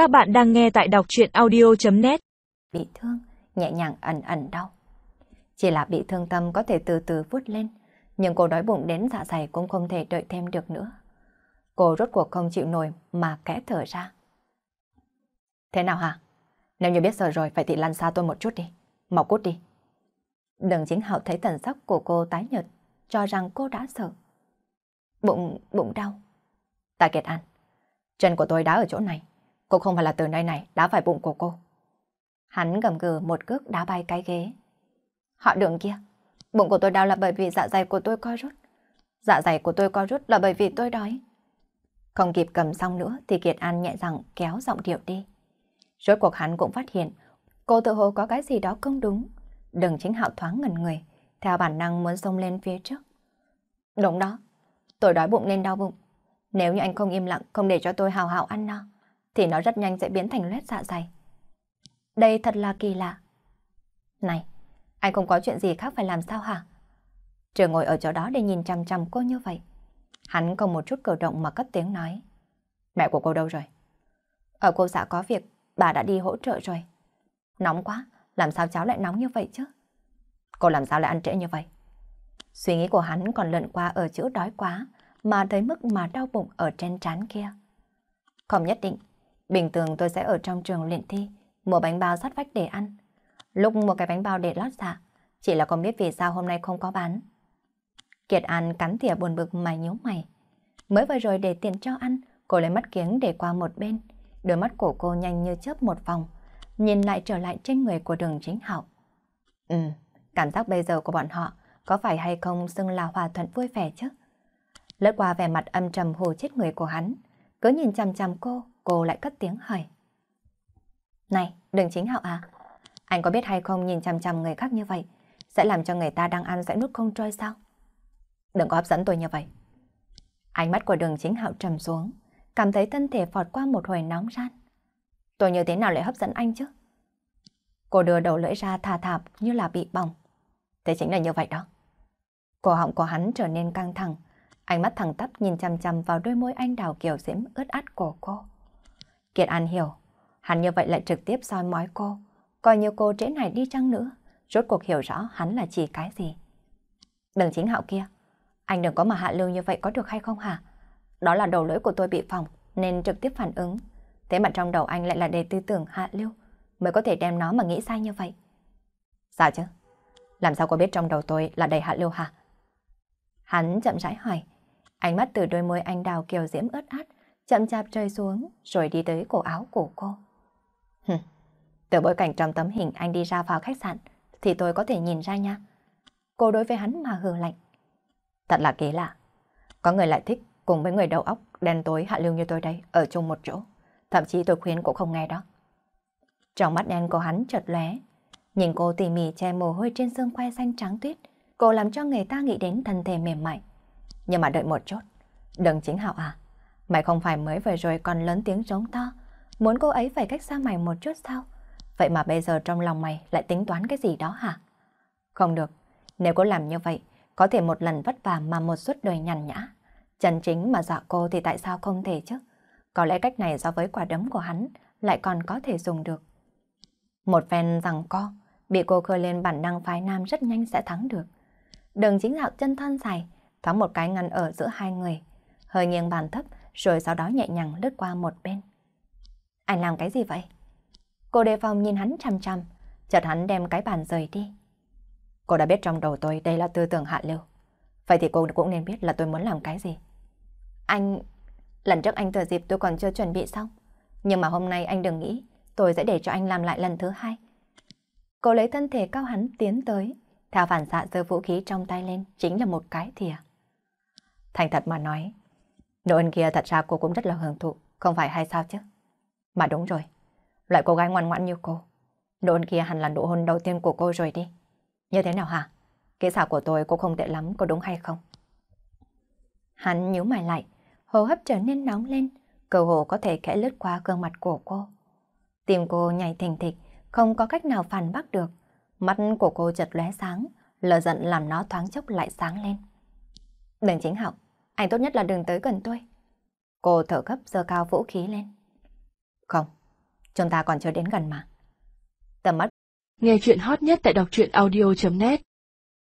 Các bạn đang nghe tại đọc chuyện audio.net Bị thương, nhẹ nhàng ẩn ẩn đau. Chỉ là bị thương tâm có thể từ từ vút lên, nhưng cô đói bụng đến dạ dày cũng không thể đợi thêm được nữa. Cô rốt cuộc không chịu nổi mà kẽ thở ra. Thế nào hả? Nếu như biết sợ rồi phải thì lăn xa tôi một chút đi. Mau cút đi. Đừng chính hậu thấy thần sắc của cô tái nhợt, cho rằng cô đã sợ. Bụng, bụng đau. Tạ Kiệt An, chân của tôi đá ở chỗ này. Cô không phải là từ nơi này đá phải bụng của cô. Hắn gầm gừ một cước đá bay cái ghế. Họ đường kia, bụng của tôi đau là bởi vì dạ dày của tôi co rút. Dạ dày của tôi co rút là bởi vì tôi đói. Không kịp cầm xong nữa thì Kiệt An nhẹ rằng kéo giọng điệu đi. Rốt cuộc hắn cũng phát hiện cô tự hồ có cái gì đó không đúng. Đừng chính hạo thoáng ngần người, theo bản năng muốn xông lên phía trước. Đúng đó, tôi đói bụng nên đau bụng. Nếu như anh không im lặng, không để cho tôi hào hào ăn no, thì nó rất nhanh sẽ biến thành loét dạ dày. Đây thật là kỳ lạ. Này, anh không có chuyện gì khác phải làm sao hả? Trường ngồi ở chỗ đó để nhìn chằm chằm cô như vậy. Hắn không một chút cử động mà cất tiếng nói. Mẹ của cô đâu rồi? Ở cô xã có việc, bà đã đi hỗ trợ rồi. Nóng quá, làm sao cháu lại nóng như vậy chứ? Cô làm sao lại ăn trễ như vậy? Suy nghĩ của hắn còn lượn qua ở chữ đói quá, mà thấy mức mà đau bụng ở trên trán kia. Không nhất định, bình thường tôi sẽ ở trong trường luyện thi, mua bánh bao sát vách để ăn. Lúc mua cái bánh bao để lót dạ, chỉ là không biết vì sao hôm nay không có bán. Kiệt An cắn thìa buồn bực mày nhíu mày. Mới vừa rồi để tiền cho ăn, cô lấy mắt kiếng để qua một bên. Đôi mắt của cô nhanh như chớp một vòng, nhìn lại trở lại trên người của đường chính học Ừ, cảm giác bây giờ của bọn họ có phải hay không xưng là hòa thuận vui vẻ chứ? Lướt qua vẻ mặt âm trầm hồ chết người của hắn, cứ nhìn chằm chằm cô, cô lại cất tiếng hỏi. Này, đừng chính hạo à, anh có biết hay không nhìn chằm chằm người khác như vậy, sẽ làm cho người ta đang ăn sẽ nuốt không trôi sao? Đừng có hấp dẫn tôi như vậy. Ánh mắt của đường chính hạo trầm xuống, cảm thấy thân thể phọt qua một hồi nóng ran. Tôi như thế nào lại hấp dẫn anh chứ? Cô đưa đầu lưỡi ra thà thạp như là bị bỏng. Thế chính là như vậy đó. Cổ họng của hắn trở nên căng thẳng, ánh mắt thẳng tắp nhìn chằm chằm vào đôi môi anh đào kiểu diễm ướt át của cô. Kiệt An hiểu, hắn như vậy lại trực tiếp soi mói cô, coi như cô trễ này đi chăng nữa, rốt cuộc hiểu rõ hắn là chỉ cái gì. Đừng chính hạo kia, anh đừng có mà hạ lưu như vậy có được hay không hả? Đó là đầu lưỡi của tôi bị phỏng nên trực tiếp phản ứng. Thế mà trong đầu anh lại là đề tư tưởng hạ lưu mới có thể đem nó mà nghĩ sai như vậy. Sao chứ? Làm sao cô biết trong đầu tôi là đầy hạ lưu hả? Hắn chậm rãi hỏi. Ánh mắt từ đôi môi anh đào kiều diễm ướt át, chậm chạp rơi xuống rồi đi tới cổ áo của cô. Hừm, từ bối cảnh trong tấm hình anh đi ra vào khách sạn thì tôi có thể nhìn ra nha. Cô đối với hắn mà hừ lạnh. Thật là kỳ lạ. Có người lại thích cùng với người đầu óc đen tối hạ lưu như tôi đây ở chung một chỗ. Thậm chí tôi khuyên cũng không nghe đó. Trong mắt đen của hắn chợt lóe, nhìn cô tỉ mỉ che mồ hôi trên xương quai xanh trắng tuyết, cô làm cho người ta nghĩ đến thân thể mềm mại. Nhưng mà đợi một chút, đừng chính hạo à, mày không phải mới vừa rồi còn lớn tiếng trống to, muốn cô ấy phải cách xa mày một chút sao? Vậy mà bây giờ trong lòng mày lại tính toán cái gì đó hả? Không được, nếu cô làm như vậy, có thể một lần vất vả mà một suốt đời nhằn nhã. Chân chính mà dọa cô thì tại sao không thể chứ? Có lẽ cách này so với quả đấm của hắn lại còn có thể dùng được. Một phen rằng co, bị cô khơi lên bản năng phái nam rất nhanh sẽ thắng được. Đường chính dạo chân thân dài, thoáng một cái ngăn ở giữa hai người, hơi nghiêng bàn thấp rồi sau đó nhẹ nhàng lướt qua một bên. Anh làm cái gì vậy? Cô đề phòng nhìn hắn chăm chăm, chợt hắn đem cái bàn rời đi. Cô đã biết trong đầu tôi đây là tư tưởng hạ lưu. Vậy thì cô cũng nên biết là tôi muốn làm cái gì. Anh... Lần trước anh thừa dịp tôi còn chưa chuẩn bị xong. Nhưng mà hôm nay anh đừng nghĩ tôi sẽ để cho anh làm lại lần thứ hai. Cô lấy thân thể cao hắn tiến tới, theo phản xạ giơ vũ khí trong tay lên chính là một cái thìa. Thành thật mà nói, nụ ân kia thật ra cô cũng rất là hưởng thụ, không phải hay sao chứ? Mà đúng rồi, loại cô gái ngoan ngoãn như cô, nụ ân kia hẳn là nụ hôn đầu tiên của cô rồi đi. Như thế nào hả? Kỹ xảo của tôi cũng không tệ lắm, có đúng hay không? Hắn nhíu mày lại, hô hấp trở nên nóng lên, cơ hồ có thể khẽ lướt qua gương mặt của cô. Tim cô nhảy thình thịch, không có cách nào phản bác được. Mắt của cô chợt lóe sáng, lờ giận làm nó thoáng chốc lại sáng lên. Đừng chính học, anh tốt nhất là đừng tới gần tôi. Cô thở gấp giơ cao vũ khí lên. Không, Chúng ta còn chưa đến gần mà. Tầm mắt. Nghe chuyện hot nhất tại đọc truyện audio.net